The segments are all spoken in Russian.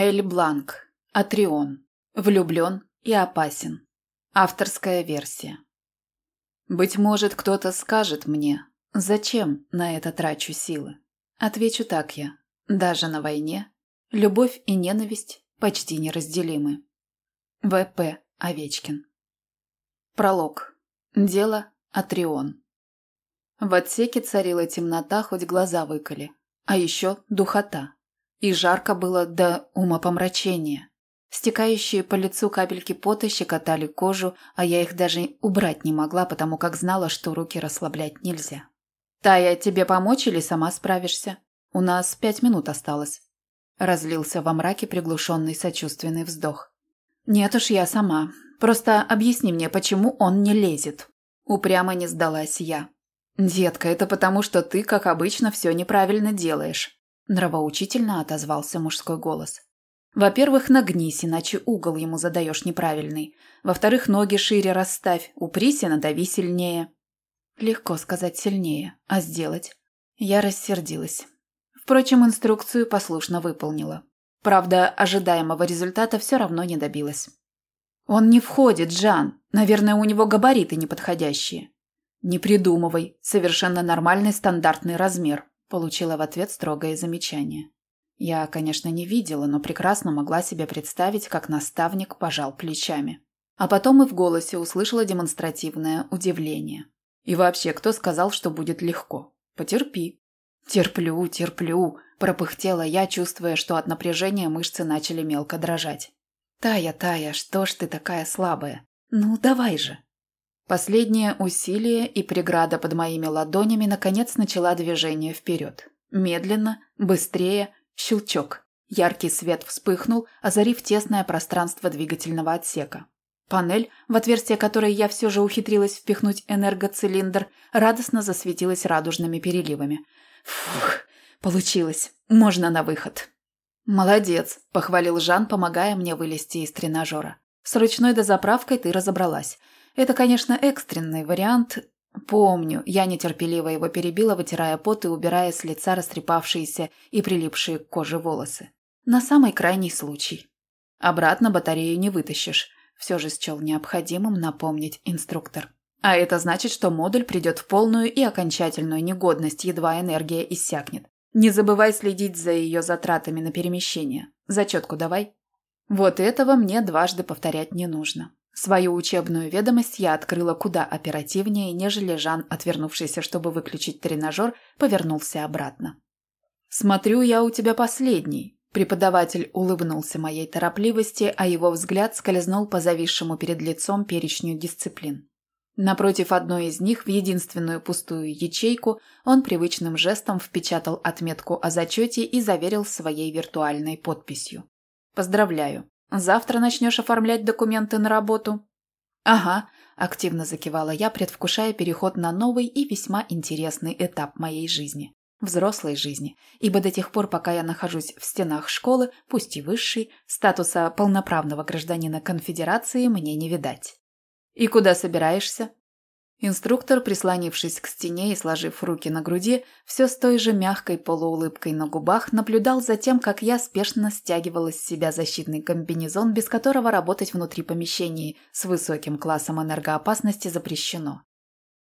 Эль Бланк. Атрион. Влюблен и опасен. Авторская версия. Быть может, кто-то скажет мне, зачем на это трачу силы. Отвечу так я. Даже на войне любовь и ненависть почти неразделимы. В.П. Овечкин. Пролог. Дело Атрион. В отсеке царила темнота, хоть глаза выколи. А еще духота. И жарко было до умопомрачения. Стекающие по лицу капельки пота щекотали кожу, а я их даже убрать не могла, потому как знала, что руки расслаблять нельзя. «Тая, тебе помочь или сама справишься? У нас пять минут осталось». Разлился во мраке приглушенный сочувственный вздох. «Нет уж, я сама. Просто объясни мне, почему он не лезет». Упрямо не сдалась я. «Детка, это потому, что ты, как обычно, все неправильно делаешь», нравоучительно отозвался мужской голос. Во-первых, нагнись, иначе угол ему задаешь неправильный. Во-вторых, ноги шире расставь, упрись и надави сильнее. Легко сказать сильнее, а сделать? Я рассердилась. Впрочем, инструкцию послушно выполнила. Правда, ожидаемого результата все равно не добилась. «Он не входит, Жан. Наверное, у него габариты неподходящие». «Не придумывай. Совершенно нормальный стандартный размер», – получила в ответ строгое замечание. Я, конечно, не видела, но прекрасно могла себе представить, как наставник пожал плечами. А потом и в голосе услышала демонстративное удивление. И вообще, кто сказал, что будет легко? Потерпи. Терплю, терплю, пропыхтела я, чувствуя, что от напряжения мышцы начали мелко дрожать. Тая, Тая, что ж ты такая слабая? Ну, давай же. Последнее усилие и преграда под моими ладонями наконец начала движение вперед. Медленно, быстрее, Щелчок. Яркий свет вспыхнул, озарив тесное пространство двигательного отсека. Панель, в отверстие которой я все же ухитрилась впихнуть энергоцилиндр, радостно засветилась радужными переливами. Фух, получилось. Можно на выход. «Молодец», – похвалил Жан, помогая мне вылезти из тренажера. «С ручной дозаправкой ты разобралась. Это, конечно, экстренный вариант, Помню, я нетерпеливо его перебила, вытирая пот и убирая с лица растрепавшиеся и прилипшие к коже волосы. На самый крайний случай. Обратно батарею не вытащишь. Все же счел необходимым напомнить инструктор. А это значит, что модуль придет в полную и окончательную негодность, едва энергия иссякнет. Не забывай следить за ее затратами на перемещение. Зачетку давай. Вот этого мне дважды повторять не нужно. Свою учебную ведомость я открыла куда оперативнее, нежели Жан, отвернувшийся, чтобы выключить тренажер, повернулся обратно. «Смотрю, я у тебя последний», Преподаватель улыбнулся моей торопливости, а его взгляд скользнул по зависшему перед лицом перечню дисциплин. Напротив одной из них, в единственную пустую ячейку, он привычным жестом впечатал отметку о зачете и заверил своей виртуальной подписью. «Поздравляю. Завтра начнешь оформлять документы на работу?» «Ага», – активно закивала я, предвкушая переход на новый и весьма интересный этап моей жизни. Взрослой жизни, ибо до тех пор, пока я нахожусь в стенах школы, пусть и высшей, статуса полноправного гражданина конфедерации мне не видать. «И куда собираешься?» Инструктор, прислонившись к стене и сложив руки на груди, все с той же мягкой полуулыбкой на губах, наблюдал за тем, как я спешно стягивала с себя защитный комбинезон, без которого работать внутри помещений с высоким классом энергоопасности запрещено.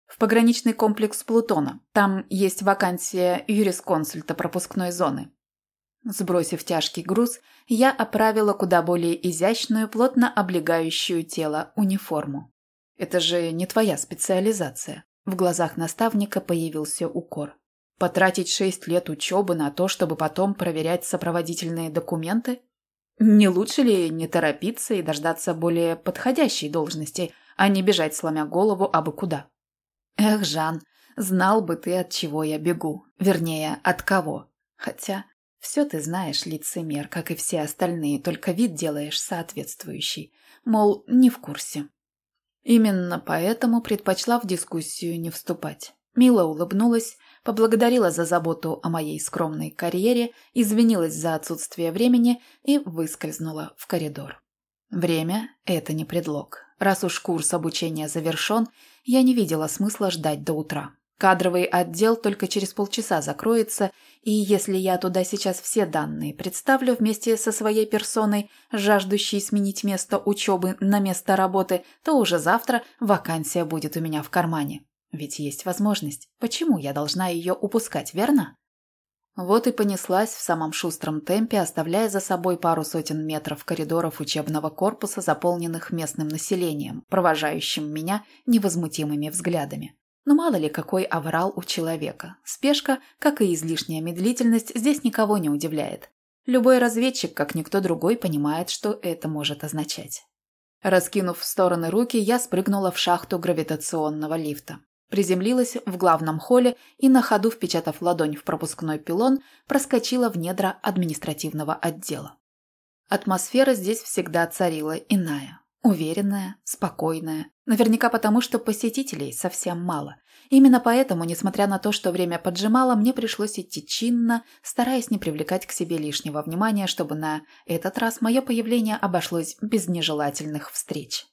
В пограничный комплекс Плутона. Там есть вакансия юрисконсульта пропускной зоны. Сбросив тяжкий груз, я оправила куда более изящную, плотно облегающую тело униформу. Это же не твоя специализация. В глазах наставника появился укор. Потратить шесть лет учебы на то, чтобы потом проверять сопроводительные документы? Не лучше ли не торопиться и дождаться более подходящей должности, а не бежать, сломя голову, абы куда? Эх, Жан, знал бы ты, от чего я бегу. Вернее, от кого. Хотя, все ты знаешь, лицемер, как и все остальные, только вид делаешь соответствующий. Мол, не в курсе. Именно поэтому предпочла в дискуссию не вступать. Мила улыбнулась, поблагодарила за заботу о моей скромной карьере, извинилась за отсутствие времени и выскользнула в коридор. Время – это не предлог. Раз уж курс обучения завершен, я не видела смысла ждать до утра. Кадровый отдел только через полчаса закроется, и если я туда сейчас все данные представлю вместе со своей персоной, жаждущей сменить место учебы на место работы, то уже завтра вакансия будет у меня в кармане. Ведь есть возможность. Почему я должна ее упускать, верно? Вот и понеслась в самом шустром темпе, оставляя за собой пару сотен метров коридоров учебного корпуса, заполненных местным населением, провожающим меня невозмутимыми взглядами. Но мало ли какой аврал у человека. Спешка, как и излишняя медлительность, здесь никого не удивляет. Любой разведчик, как никто другой, понимает, что это может означать. Раскинув в стороны руки, я спрыгнула в шахту гравитационного лифта. Приземлилась в главном холле и на ходу, впечатав ладонь в пропускной пилон, проскочила в недра административного отдела. Атмосфера здесь всегда царила иная. Уверенная, спокойная. Наверняка потому, что посетителей совсем мало. Именно поэтому, несмотря на то, что время поджимало, мне пришлось идти чинно, стараясь не привлекать к себе лишнего внимания, чтобы на этот раз мое появление обошлось без нежелательных встреч.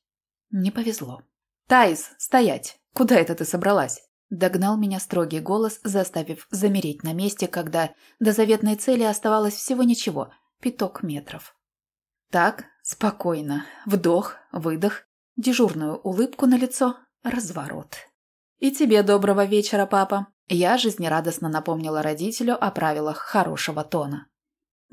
Не повезло. «Таис, стоять! Куда это ты собралась?» Догнал меня строгий голос, заставив замереть на месте, когда до заветной цели оставалось всего ничего – пяток метров. Так, спокойно. Вдох, выдох, дежурную улыбку на лицо, разворот. «И тебе доброго вечера, папа!» Я жизнерадостно напомнила родителю о правилах хорошего тона.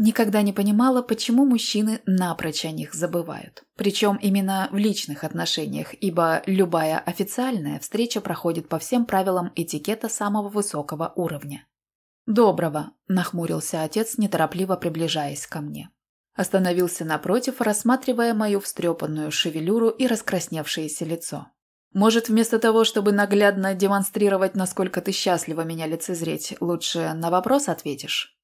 Никогда не понимала, почему мужчины напрочь о них забывают. Причем именно в личных отношениях, ибо любая официальная встреча проходит по всем правилам этикета самого высокого уровня. «Доброго!» – нахмурился отец, неторопливо приближаясь ко мне. Остановился напротив, рассматривая мою встрепанную шевелюру и раскрасневшееся лицо. «Может, вместо того, чтобы наглядно демонстрировать, насколько ты счастлива меня лицезреть, лучше на вопрос ответишь?»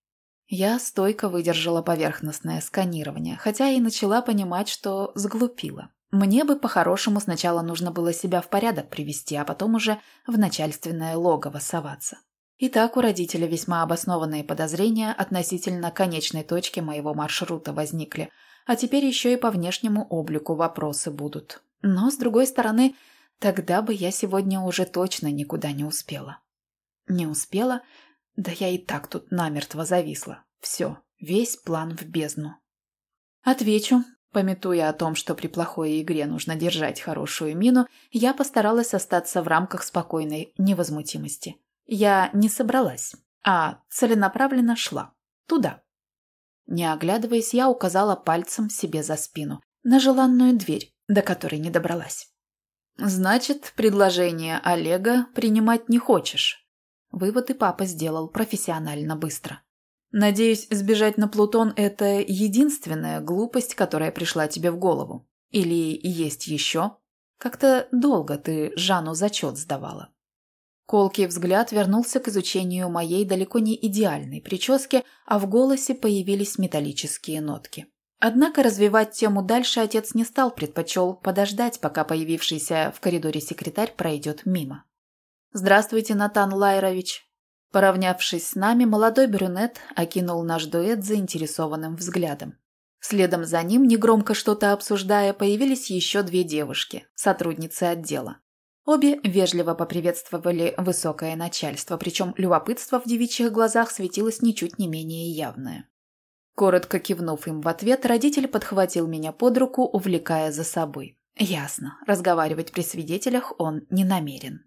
Я стойко выдержала поверхностное сканирование, хотя и начала понимать, что сглупила. Мне бы по-хорошему сначала нужно было себя в порядок привести, а потом уже в начальственное логово соваться. Итак, у родителя весьма обоснованные подозрения относительно конечной точки моего маршрута возникли, а теперь еще и по внешнему облику вопросы будут. Но, с другой стороны, тогда бы я сегодня уже точно никуда не успела. Не успела? Да я и так тут намертво зависла. Все, весь план в бездну. Отвечу. Пометуя о том, что при плохой игре нужно держать хорошую мину, я постаралась остаться в рамках спокойной невозмутимости. Я не собралась, а целенаправленно шла. Туда. Не оглядываясь, я указала пальцем себе за спину, на желанную дверь, до которой не добралась. «Значит, предложение Олега принимать не хочешь?» Вывод и папа сделал профессионально быстро. «Надеюсь, сбежать на Плутон – это единственная глупость, которая пришла тебе в голову. Или есть еще? Как-то долго ты Жанну зачет сдавала». Колкий взгляд вернулся к изучению моей далеко не идеальной прически, а в голосе появились металлические нотки. Однако развивать тему дальше отец не стал, предпочел подождать, пока появившийся в коридоре секретарь пройдет мимо. «Здравствуйте, Натан Лайрович!» Поравнявшись с нами, молодой брюнет окинул наш дуэт заинтересованным взглядом. Следом за ним, негромко что-то обсуждая, появились еще две девушки, сотрудницы отдела. Обе вежливо поприветствовали высокое начальство, причем любопытство в девичьих глазах светилось ничуть не менее явное. Коротко кивнув им в ответ, родитель подхватил меня под руку, увлекая за собой. Ясно, разговаривать при свидетелях он не намерен.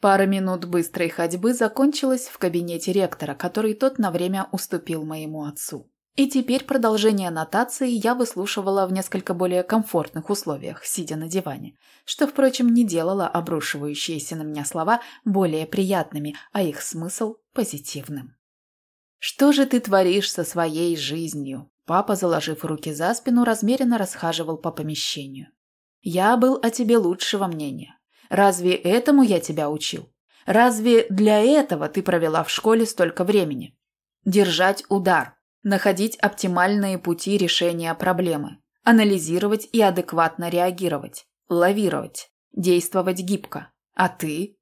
Пара минут быстрой ходьбы закончилась в кабинете ректора, который тот на время уступил моему отцу. И теперь продолжение нотации я выслушивала в несколько более комфортных условиях, сидя на диване, что, впрочем, не делало обрушивающиеся на меня слова более приятными, а их смысл – позитивным. «Что же ты творишь со своей жизнью?» Папа, заложив руки за спину, размеренно расхаживал по помещению. «Я был о тебе лучшего мнения. Разве этому я тебя учил? Разве для этого ты провела в школе столько времени? Держать удар, находить оптимальные пути решения проблемы, анализировать и адекватно реагировать, лавировать, действовать гибко. А ты?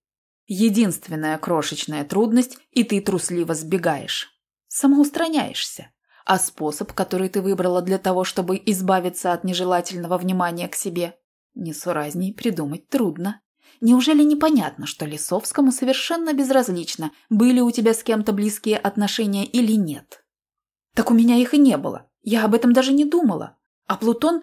Единственная крошечная трудность, и ты трусливо сбегаешь. Самоустраняешься. А способ, который ты выбрала для того, чтобы избавиться от нежелательного внимания к себе, несуразней придумать трудно. Неужели непонятно, что Лисовскому совершенно безразлично, были у тебя с кем-то близкие отношения или нет? Так у меня их и не было. Я об этом даже не думала. А Плутон...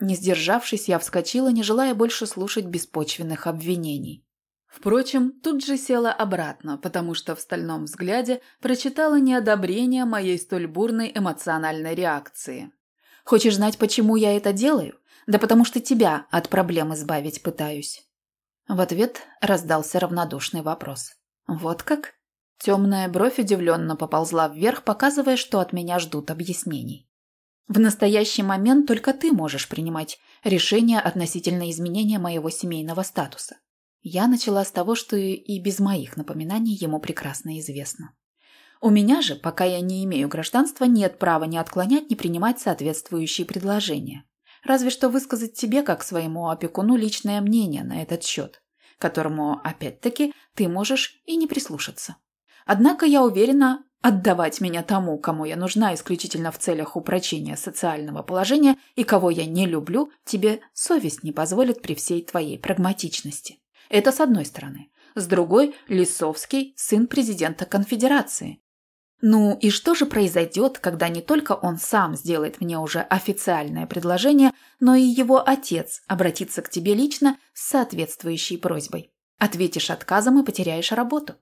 Не сдержавшись, я вскочила, не желая больше слушать беспочвенных обвинений. Впрочем, тут же села обратно, потому что в стальном взгляде прочитала неодобрение моей столь бурной эмоциональной реакции. «Хочешь знать, почему я это делаю? Да потому что тебя от проблем избавить пытаюсь». В ответ раздался равнодушный вопрос. «Вот как?» Темная бровь удивленно поползла вверх, показывая, что от меня ждут объяснений. «В настоящий момент только ты можешь принимать решение относительно изменения моего семейного статуса. Я начала с того, что и без моих напоминаний ему прекрасно известно. У меня же, пока я не имею гражданства, нет права ни отклонять, ни принимать соответствующие предложения. Разве что высказать тебе, как своему опекуну, личное мнение на этот счет, которому, опять-таки, ты можешь и не прислушаться. Однако я уверена, отдавать меня тому, кому я нужна исключительно в целях упрочения социального положения и кого я не люблю, тебе совесть не позволит при всей твоей прагматичности. Это с одной стороны. С другой – Лисовский, сын президента конфедерации. Ну и что же произойдет, когда не только он сам сделает мне уже официальное предложение, но и его отец обратится к тебе лично с соответствующей просьбой? Ответишь отказом и потеряешь работу.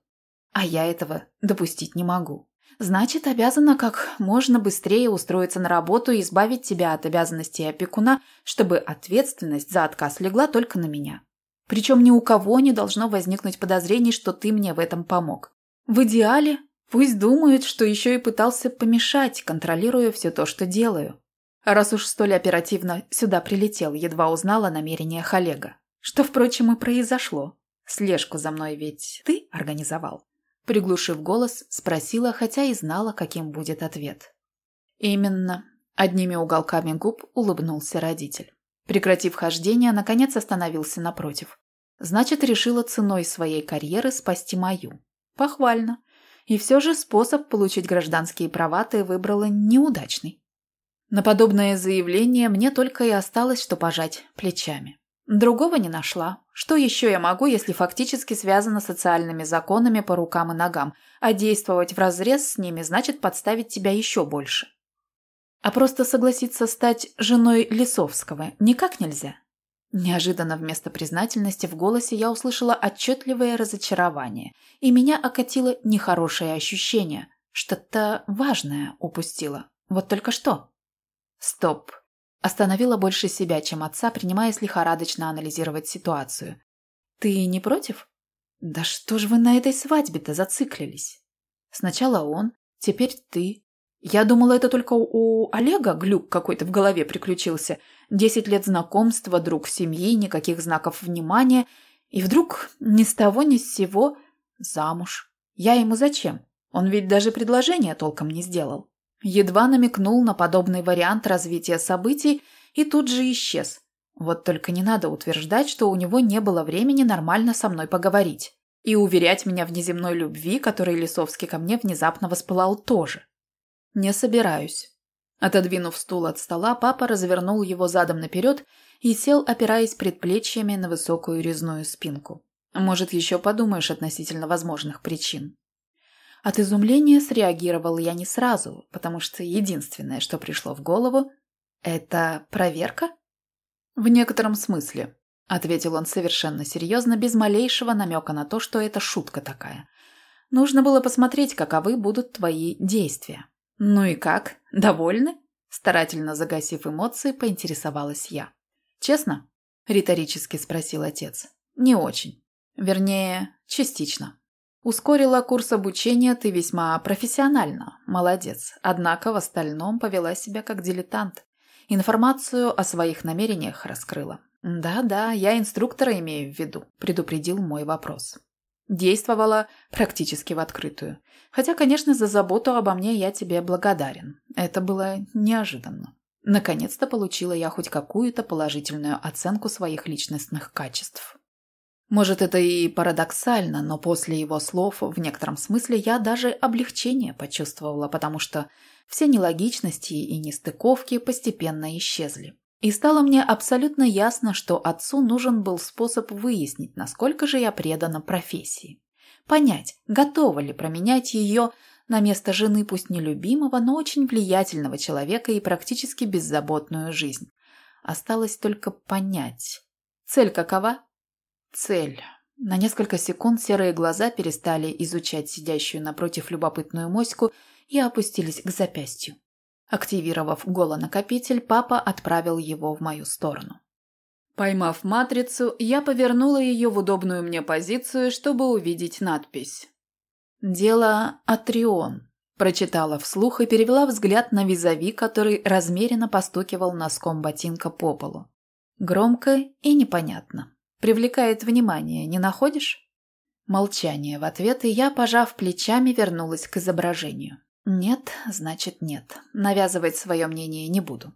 А я этого допустить не могу. Значит, обязана как можно быстрее устроиться на работу и избавить тебя от обязанностей опекуна, чтобы ответственность за отказ легла только на меня. Причем ни у кого не должно возникнуть подозрений, что ты мне в этом помог. В идеале пусть думают, что еще и пытался помешать, контролируя все то, что делаю. Раз уж столь оперативно сюда прилетел, едва узнала намерения Олега. Что, впрочем, и произошло. Слежку за мной ведь ты организовал. Приглушив голос, спросила, хотя и знала, каким будет ответ. Именно. Одними уголками губ улыбнулся родитель. Прекратив хождение, наконец остановился напротив. Значит, решила ценой своей карьеры спасти мою. Похвально. И все же способ получить гражданские права ты выбрала неудачный. На подобное заявление мне только и осталось, что пожать плечами. Другого не нашла. Что еще я могу, если фактически связано социальными законами по рукам и ногам, а действовать вразрез с ними значит подставить тебя еще больше? А просто согласиться стать женой Лисовского никак нельзя. Неожиданно вместо признательности в голосе я услышала отчетливое разочарование, и меня окатило нехорошее ощущение. Что-то важное упустила. Вот только что. Стоп. Остановила больше себя, чем отца, принимаясь лихорадочно анализировать ситуацию. «Ты не против?» «Да что ж вы на этой свадьбе-то зациклились?» «Сначала он, теперь ты, я думала, это только у Олега глюк какой-то в голове приключился. Десять лет знакомства, друг семьи, никаких знаков внимания. И вдруг ни с того ни с сего замуж. Я ему зачем? Он ведь даже предложение толком не сделал. Едва намекнул на подобный вариант развития событий и тут же исчез. Вот только не надо утверждать, что у него не было времени нормально со мной поговорить. И уверять меня в неземной любви, которой Лисовский ко мне внезапно воспылал тоже. «Не собираюсь». Отодвинув стул от стола, папа развернул его задом наперед и сел, опираясь предплечьями на высокую резную спинку. «Может, еще подумаешь относительно возможных причин». От изумления среагировал я не сразу, потому что единственное, что пришло в голову, это проверка? В некотором смысле, ответил он совершенно серьезно, без малейшего намека на то, что это шутка такая. Нужно было посмотреть, каковы будут твои действия. «Ну и как? Довольны?» Старательно загасив эмоции, поинтересовалась я. «Честно?» – риторически спросил отец. «Не очень. Вернее, частично. Ускорила курс обучения ты весьма профессионально. Молодец. Однако в остальном повела себя как дилетант. Информацию о своих намерениях раскрыла. «Да-да, я инструктора имею в виду», – предупредил мой вопрос. Действовала практически в открытую. Хотя, конечно, за заботу обо мне я тебе благодарен. Это было неожиданно. Наконец-то получила я хоть какую-то положительную оценку своих личностных качеств. Может, это и парадоксально, но после его слов в некотором смысле я даже облегчение почувствовала, потому что все нелогичности и нестыковки постепенно исчезли. И стало мне абсолютно ясно, что отцу нужен был способ выяснить, насколько же я предана профессии. Понять, готова ли променять ее на место жены пусть нелюбимого, но очень влиятельного человека и практически беззаботную жизнь. Осталось только понять. Цель какова? Цель. На несколько секунд серые глаза перестали изучать сидящую напротив любопытную моську и опустились к запястью. Активировав голонакопитель, папа отправил его в мою сторону. Поймав матрицу, я повернула ее в удобную мне позицию, чтобы увидеть надпись. «Дело Атрион», – прочитала вслух и перевела взгляд на визави, который размеренно постукивал носком ботинка по полу. Громко и непонятно. Привлекает внимание, не находишь? Молчание в ответ, и я, пожав плечами, вернулась к изображению. Нет, значит нет. Навязывать свое мнение не буду.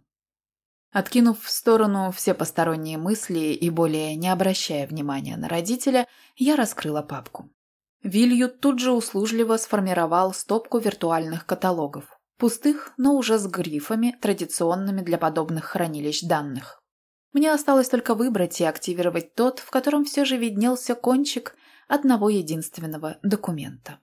Откинув в сторону все посторонние мысли и более не обращая внимания на родителя, я раскрыла папку. Вилью тут же услужливо сформировал стопку виртуальных каталогов. Пустых, но уже с грифами, традиционными для подобных хранилищ данных. Мне осталось только выбрать и активировать тот, в котором все же виднелся кончик одного единственного документа.